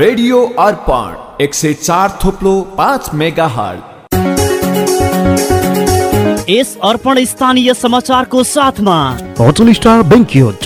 Radio अर्पण एक सौ चार थोप्लो पाँच मेगा हट इस अर्पण स्थानीय समाचार समाचारको साथमा। होटल स्टार बेङ्क्युट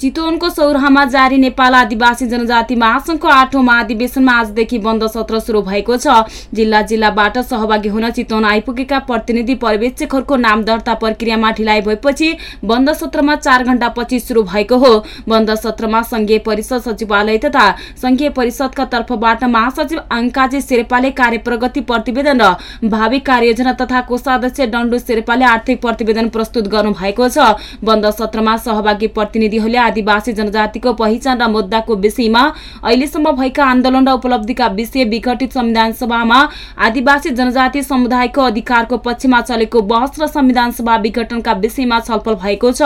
चितवनको सौराहामा जारी नेपाल आदिवासी जनजाति महासंघको आठौं महाधिवेशनमा आजदेखि बन्द सत्र शुरू भएको छ। जिल्ला जिल्लाबाट सहभागी हुन चितवन आइपुगेका प्रतिनिधि पर्यवेक्षकहरूको नाम दर्ता प्रक्रियामा ढिलाइ भएपछि बन्द सत्रमा चार घण्टापछि शुरू भएको हो। बन्द सत्रमा संघीय परिषद सचिवालय तथा संघीय परिषदका तर्फबाट महासचिव अङ्काजी शेर्पाले कार्य प्रगति प्रतिवेदन र भावी कार्ययोजना तथा कोषाध्यक्ष डण्डु शेर्पाले आर्थिक प्रतिवेदन प्रस्तुत गर्नु भएको छ। बन्द सत्रमा सहभागी प्रतिनिधिहरूले आदिवासी जनजातिको पहिचान र मुद्दाको विषयमा अहिलेसम्म भएका आन्दोलन र उपलब्धिका विषय विघटित संविधान सभामा आदिवासी जनजाति समुदायको अधिकारको पक्षमा चलेको बहस र संविधान सभा विघटनका विषयमा छलफल भएको छ।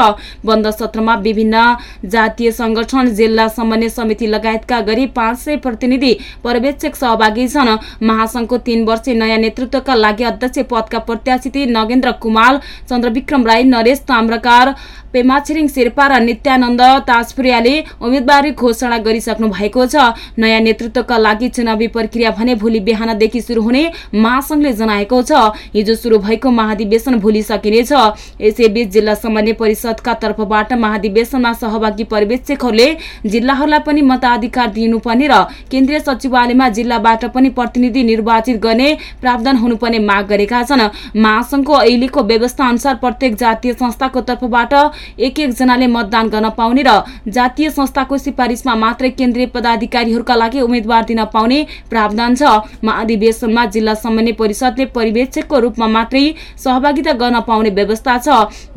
बन्द सत्रमा विभिन्न जातीय संगठन जिल्ला समन्वय समिति लगायतका गरी पाँच सय प्रतिनिधि पर्यवेक्षक सहभागी छन्। महासंघको तीन वर्षीय नयाँ नेतृत्वका लागि अध्यक्ष पदका प्रत्याशी नगेन्द्र कुमार चन्द्रविक्रम राई नरेश ताम्रकार पेमा छिरिङ शेर्पा र नित्यानन्द ताजपुरियाले उम्मेदवारी घोषणा गरिसक्नु भएको छ। नयाँ नेतृत्वका लागि चुनावी प्रक्रिया भने भोलि बिहानदेखि शुरू हुने महासंघले जनाएको छ। हिजो शुरू भएको महाधिवेशन भोलि सकिनेछ। यसैबीच जिल्ला समन्वय परिषदका तर्फबाट महाधिवेशनमा सहभागी पर्यवेक्षकहरूले जिल्लाहरूलाई पनि मताधिकार दिनुपर्ने र केन्द्रीय सचिवालयमा जिल्लाबाट पनि प्रतिनिधि निर्वाचित गर्ने प्रावधान हुनुपर्ने माग गरेका छन्। महासंघको अहिलेको व्यवस्था अनुसार प्रत्येक जातीय संस्थाको तर्फबाट एक एक जनाले मतदान गर्न पाउने र जातीय संस्थाको सिफारिसमा मात्रै केन्द्रीय पदाधिकारीहरूका लागि उम्मेद्वार दिन पाउने प्रावधान छ। महाधिवेशनमा जिल्ला समन्वय परिषदले पर्यवेक्षकको रूपमा मात्रै सहभागिता गर्न पाउने व्यवस्था छ।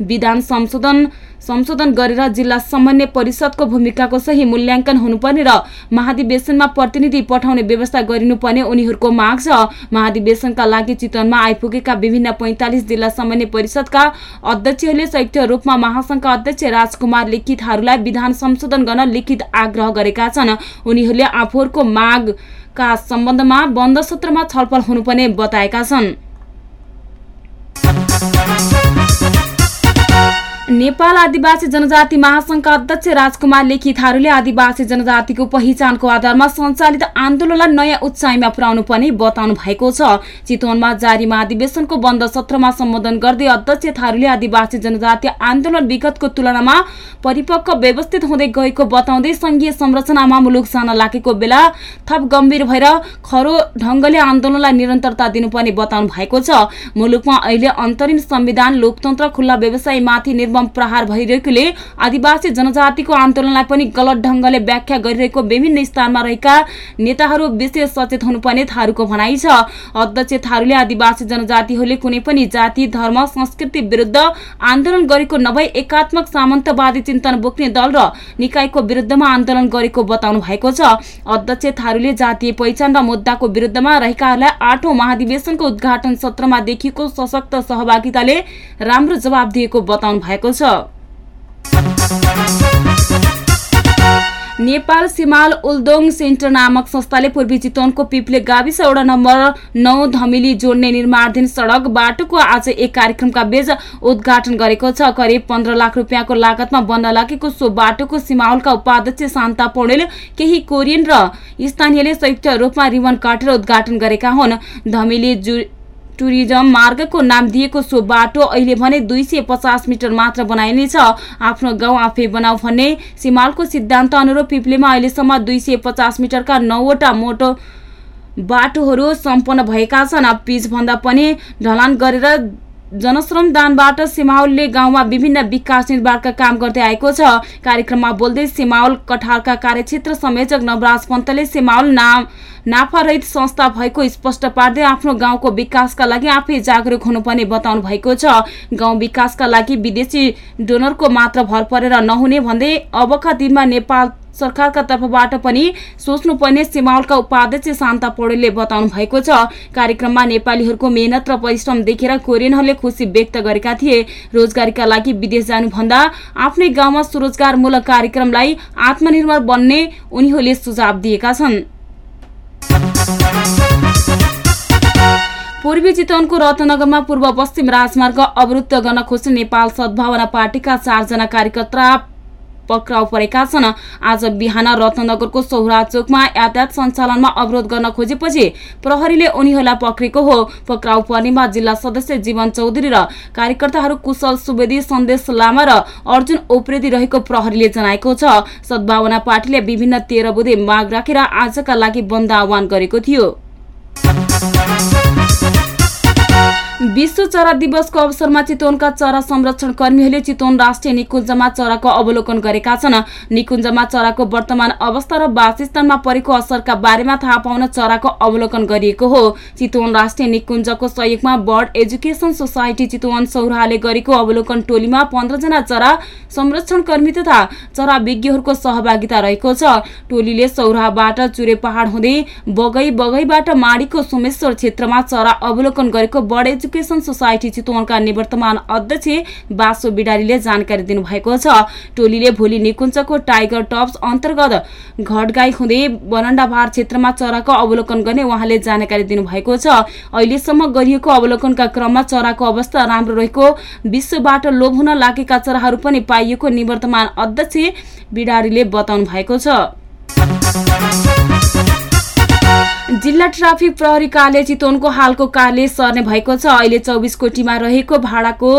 विधान संशोधन संशोधन गरेर जिल्ला समन्वय परिषदको भूमिकाको सही मूल्याङ्कन हुनुपर्ने र महाधिवेशनमा प्रतिनिधि पठाउने व्यवस्था गरिनुपर्ने उनीहरूको माग छ। महाधिवेशनका लागि चितवनमा आइपुगेका विभिन्न पैंतालिस जिल्ला समन्वय परिषदका अध्यक्षहरूले संयुक्त रूपमा महासंघका अध्यक्ष राजकुमार लिखितहरूलाई विधान संशोधन गर्न लिखित आग्रह गरेका छन्। उनीहरूले आफूहरूको मागका सम्बन्धमा बन्द सत्रमा छलफल हुनुपर्ने बताएका छन्। नेपाल आदिवासी जनजाति महासंघका अध्यक्ष राजकुमार लेखितहरूले आदिवासी जनजातिको पहिचानको आधारमा सञ्चालित आन्दोलनलाई नयाँ उचाइमा पुर्याउनु पर्ने बताउनु भएको छ। चितवनमा जारी महाधिवेशनको बन्द सत्रमा सम्बोधन गर्दै अध्यक्ष थारूले आदिवासी जनजाति आन्दोलन विगतको तुलनामा परिपक्व व्यवस्थित हुँदै गएको बताउँदै संघीय संरचनामा मुलुक जान लागेको बेला थप गम्भीर भएर खरो ढंगले आन्दोलनलाई निरन्तरता दिनुपर्ने बताउनु भएको छ। मुलुकमा अहिले अन्तरिम संविधान लोकतन्त्र खुल्ला व्यवसायमाथि निर्मम प्रहार भइरहेकोले आदिवासी जनजातिको आन्दोलनलाई पनि गलत ढंगले व्याख्या गरिरहेको विभिन्न स्थानमा रहेका नेताहरू विशेष सचेत हुनुपर्ने थारूको भनाइ छ। अध्यक्ष थारूले आदिवासी जनजातिहरूले कुनै पनि जाति धर्म संस्कृति विरुद्ध आन्दोलन गरेको नभई एकात्मक सामन्तवादी चिन्तन बोक्ने दल र निकायको विरुद्धमा आन्दोलन गरेको बताउनु भएको छ। अध्यक्ष थारूले जातीय पहिचान र मुद्दाको विरुद्धमा रहेकाहरूलाई आठौं महाधिवेशनको उद्घाटन सत्रमा देखिएको सशक्त सहभागिताले राम्रो जवाब दिएको बताउनु भएको छ नेपाल सिमाल उल्दोङ सेन्टर नामक संस्थाले पूर्वी चितवनको पिप्ले गाविस वडा नम्बर नौ धमिली जोड्ने निर्माणाधीन सड़क बाटोको आज एक कार्यक्रमका बीच उद्घाटन गरेको छ। करिब पन्ध्र लाख रुपियाँको लागतमा बन्न लागेको सो बाटोको सिमाउलका उपाध्यक्ष शान्ता पौडेल केही कोरियन र स्थानीयले संयुक्त रूपमा रिबन काटेर उद्घाटन गरेका हुन्। धमिली टुरिज्म मार्गको नाम दिएको सो बाटो अहिले भने दुई सय पचास मिटर मात्र बनाइनेछ। आफ्नो गाउँ आफै बनाऊ भन्ने सिमालको सिद्धान्त अनुरूप पिप्लेमा अहिलेसम्म दुई सय पचास मिटरका नौवटा मोटो बाटोहरू सम्पन्न भएका छन्। पिचभन्दा पनि ढलान गरेर जनश्रम दानबाट सिमाउलले गाउँमा विभिन्न विकास निर्माणका काम गर्दै आएको छ। कार्यक्रममा बोल्दै सिमाउल कठारका कार्यक्षेत्र संयोजक नवराज पन्तले सिमाउल नाम नाफारहित संस्था भएको स्पष्ट पार्दै आफ्नो गाउँको विकासका लागि आफै जागरूक हुनुपर्ने बताउनु भएको छ। गाउँ विकासका लागि विदेशी डोनरको मात्र भर परेर नहुने भन्दै अबका दिनमा नेपाल सरकारका तर्फबाट पनि सोच्नुपर्ने सिमाउलका उपाध्यक्ष शान्ता पौडेलले बताउनु भएको छ। कार्यक्रममा नेपालीहरूको मेहनत र परिश्रम देखेर कोरियनहरूले खुसी व्यक्त गरेका थिए। रोजगारीका लागि विदेश जानुभन्दा आफ्नै गाउँमा स्वरोजगारमूलक कार्यक्रमलाई आत्मनिर्भर बन्ने उनीहरूले सुझाव दिएका छन्। पूर्वी चितवनको रत्नगरमा पूर्व पश्चिम राजमार्ग अवरुद्ध गर्न खोज्ने नेपाल सद्भावना पार्टीका चारजना कार्यकर्ता पक्राउ परेका छन्। आज बिहान रत्नगरको सौरा चोकमा यातायात सञ्चालनमा अवरोध गर्न खोजेपछि प्रहरीले उनीहरूलाई पक्रेको हो। पक्राउ पर्नेमा जिल्ला सदस्य जीवन चौधरी र कार्यकर्ताहरू कुशल सुवेदी सन्देश लामा र अर्जुन ओप्रेदी रहेको प्रहरीले जनाएको छ। सद्भावना पार्टीले विभिन्न तेह्र बुधे माग राखेर आजका लागि बन्द आह्वान गरेको थियो। विश्व चरा दिवसको अवसरमा चितवनका चरा संरक्षण कर्मीहरूले चितवन राष्ट्रिय निकुञ्जमा चराको अवलोकन गरेका छन्। निकुञ्जमा चराको वर्तमान अवस्था र वासस्थानमा परेको असरका बारेमा थाहा पाउन चराको अवलोकन गरिएको हो। चितवन राष्ट्रिय निकुञ्जको सहयोगमा बर्ड एजुकेसन सोसाइटी चितवन सौराहाले गरेको अवलोकन टोलीमा पन्ध्रजना चरा संरक्षण कर्मी तथा चरा विज्ञहरूको सहभागिता रहेको छ। टोलीले सौराहाबाट चुरे पहाड हुँदै बगै बगैबाट माडीको सोमेश्वर क्षेत्रमा चरा अवलोकन गरेको बर्ड एजुकेसन सोसाइटी चितवनका निवर्तमान अध्यक्ष बासो बिडारीले जानकारी दिनुभएको छ। टोलीले भोलि निकुञ्जको टाइगर टप्स अन्तर्गत घटगाई हुँदै बनण्डाभार क्षेत्रमा चराको अवलोकन गर्ने उहाँले जानकारी दिनुभएको छ। अहिलेसम्म गरिएको अवलोकनका क्रममा चराको अवस्था राम्रो रहेको विश्वबाट लोभ हुन लागेका चराहरू पनि पाइएको निवर्तमान अध्यक्ष बिडारीले बताउनु भएको छ। जिल्ला ट्राफिक प्रहरी कार्य चितवनको हालको कार्य सर्ने भएको छ। अहिले चौबिस कोटीमा रहेको भाडाको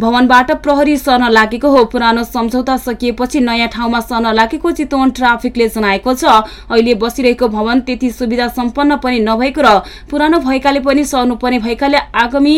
भवनबाट प्रहरी सर्न लागेको हो। पुरानो सम्झौता सकिएपछि नयाँ ठाउँमा सर्न लागेको चितवन ट्राफिकले जनाएको छ। अहिले बसिरहेको भवन त्यति सुविधा सम्पन्न पनि नभएको र पुरानो भएकाले पनि सर्नुपर्ने भएकाले आगामी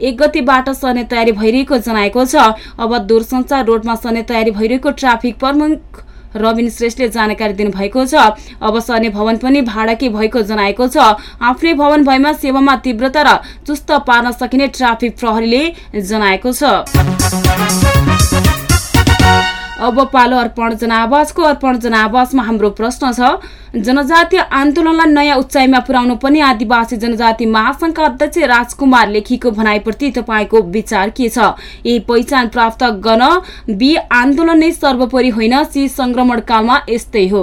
एक गतिबाट सर्ने तयारी भइरहेको जनाएको छ। अब दूरसञ्चार रोडमा सर्ने तयारी भइरहेको ट्राफिक प्रमुख रविन श्रेष्ठले जानकारी दिनुभएको छ। अब सर्ने भवन पनि भाडाकै भएको जनाएको छ। आफ्नै भवन भएमा सेवामा तीव्रता र चुस्त पार्न सकिने ट्राफिक प्रहरीले जनाएको छ। अब पालो अर्पण जनावासको अर्पण जनावासमा हाम्रो प्रश्न छ जनजातीय आन्दोलनलाई नयाँ उचाइमा पुर्याउनु पनि आदिवासी जनजाति महासंघका अध्यक्ष राजकुमार लेखीको भनाइप्रति तपाईँको विचार के छ? यही पहिचान प्राप्त गर्न बी आन्दोलन नै सर्वोपरि होइन सी संक्रमण कालमा यस्तै हो।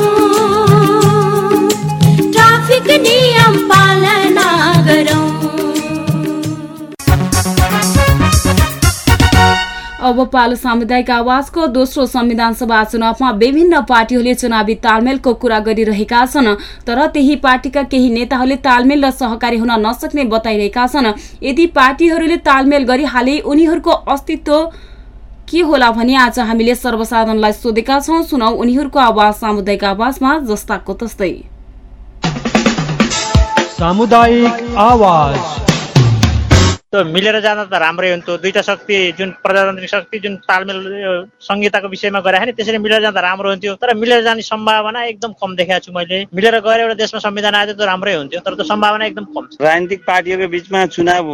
अब पालो सामुदायिक आवाजको दोस्रो संविधान सभा चुनावमा विभिन्न पार्टीहरूले चुनावी तालमेलको कुरा गरिरहेका छन् तर त्यही पार्टीका केही नेताहरूले तालमेल र सहकारी हुन नसक्ने बताइरहेका छन्। यदि पार्टीहरूले तालमेल गरिहाले उनीहरूको अस्तित्व के होला भनी आज हामीले सर्वसाधारणलाई सोधेका छौं। सुनौ उनीहरूको आवाज सामुदायिक आवाजमा जस्ताको तस्तै सामुदायिक आवाज। त्यो मिलेर जाँदा त राम्रै हुन्थ्यो दुईटा शक्ति जुन प्रजातान्त्रिक शक्ति जुन तालमेल संहिताको विषयमा गरे नि त्यसरी मिलेर जाँदा राम्रो हुन्थ्यो तर मिलेर जाने सम्भावना एकदम कम देखाएको छु मैले। मिलेर गएर एउटा देशमा संविधान आयो त राम्रै हुन्थ्यो तर त्यो सम्भावना एकदम कम राजनीतिक पार्टीहरूको बिचमा चुनाव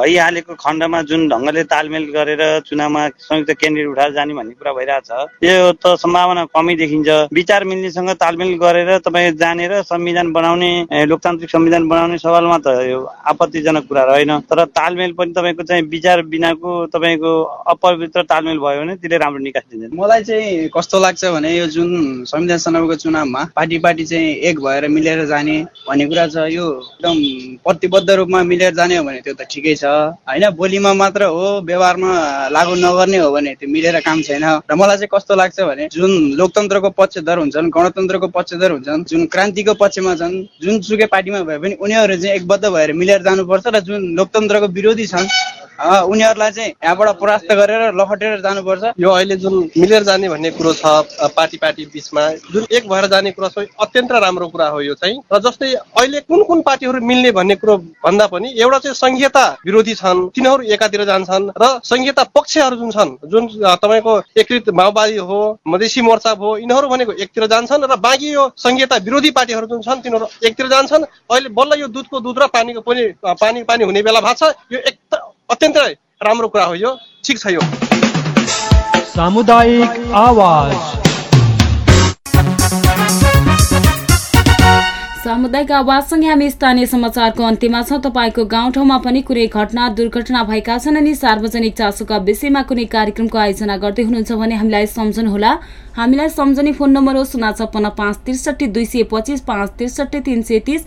भइहालेको खण्डमा जुन ढङ्गले तालमेल गरेर चुनावमा संयुक्त क्यान्डिडेट उठाएर जाने भन्ने कुरा भइरहेछ यो त सम्भावना कमै देखिन्छ। विचार मिल्नेसँग तालमेल गरेर तपाईँ जानेर संविधान बनाउने लोकतान्त्रिक संविधान बनाउने सवालमा त यो आपत्तिजनक कुरा रहेन। तर तालमेल पनि तपाईँको चाहिँ विचार बिनाको तपाईँको अपवित्र तालमेल भयो भने त्यसले राम्रो निकास दिँदैन। मलाई चाहिँ कस्तो लाग्छ भने यो जुन संविधान सभाको चुनावमा पार्टी पार्टी चाहिँ एक भएर मिलेर जाने भन्ने कुरा छ यो एकदम प्रतिबद्ध रूपमा मिलेर जाने हो भने त्यो त ठिकै छ। होइन बोलीमा मात्र हो व्यवहारमा लागू नगर्ने हो भने त्यो मिलेर काम छैन। र मलाई चाहिँ कस्तो लाग्छ भने जुन लोकतन्त्रको पक्षधर हुन्छन् गणतन्त्रको पक्षधर हुन्छन् जुन क्रान्तिको पक्षमा छन् जुनसुकै पार्टीमा भए पनि उनीहरू चाहिँ एकबद्ध भएर मिलेर जानुपर्छ र जुन लोकतन्त्रको विरोधी छन्। अँ, उनीहरूलाई चाहिँ यहाँबाट परास्त गरेर लखटेर जानुपर्छ। यो अहिले जुन मिलेर जाने भन्ने कुरो छ पार्टी पार्टी बिचमा जुन एक भएर जाने कुरा छ अत्यन्त राम्रो कुरा हो यो चाहिँ। र जस्तै अहिले कुन कुन पार्टीहरू मिल्ने भन्ने कुरो भन्दा पनि एउटा चाहिँ संहिता विरोधी छन् तिनीहरू एकातिर जान्छन् र संहिता पक्षहरू जुन छन् जुन तपाईँको एकीकृत माओवादी हो मधेसी मोर्चा भयो यिनीहरू भनेको एकतिर जान्छन् र बाँकी यो संहिता विरोधी पार्टीहरू जुन छन् तिनीहरू एकतिर जान्छन्। अहिले बल्ल यो दुधको दुध र पानीको पनि पानी पानी हुने बेला भएको छ यो एक अत्यन्तै राम्रो कुरा हो यो ठिक छ यो सामुदायिक आवाज सामुदायिक आवाजसँगै हामी स्थानीय समाचारको अन्त्यमा छौँ तपाईँको गाउँठाउँमा पनि कुनै घटना दुर्घटना भएका छन् अनि सार्वजनिक चासोका विषयमा कुनै कार्यक्रमको आयोजना गर्दै हुनुहुन्छ भने हामीलाई सम्झनुहोला हामीलाई सम्झने फोन नम्बर हो शून्य छप्पन्न पाँच त्रिसठी दुई सय पच्चिस पाँच त्रिसठी तिन सय तिस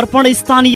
अर्पण स्थानीय